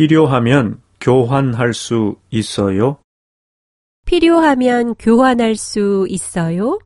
필요하면 교환할 수 있어요? 필요하면 교환할 수 있어요?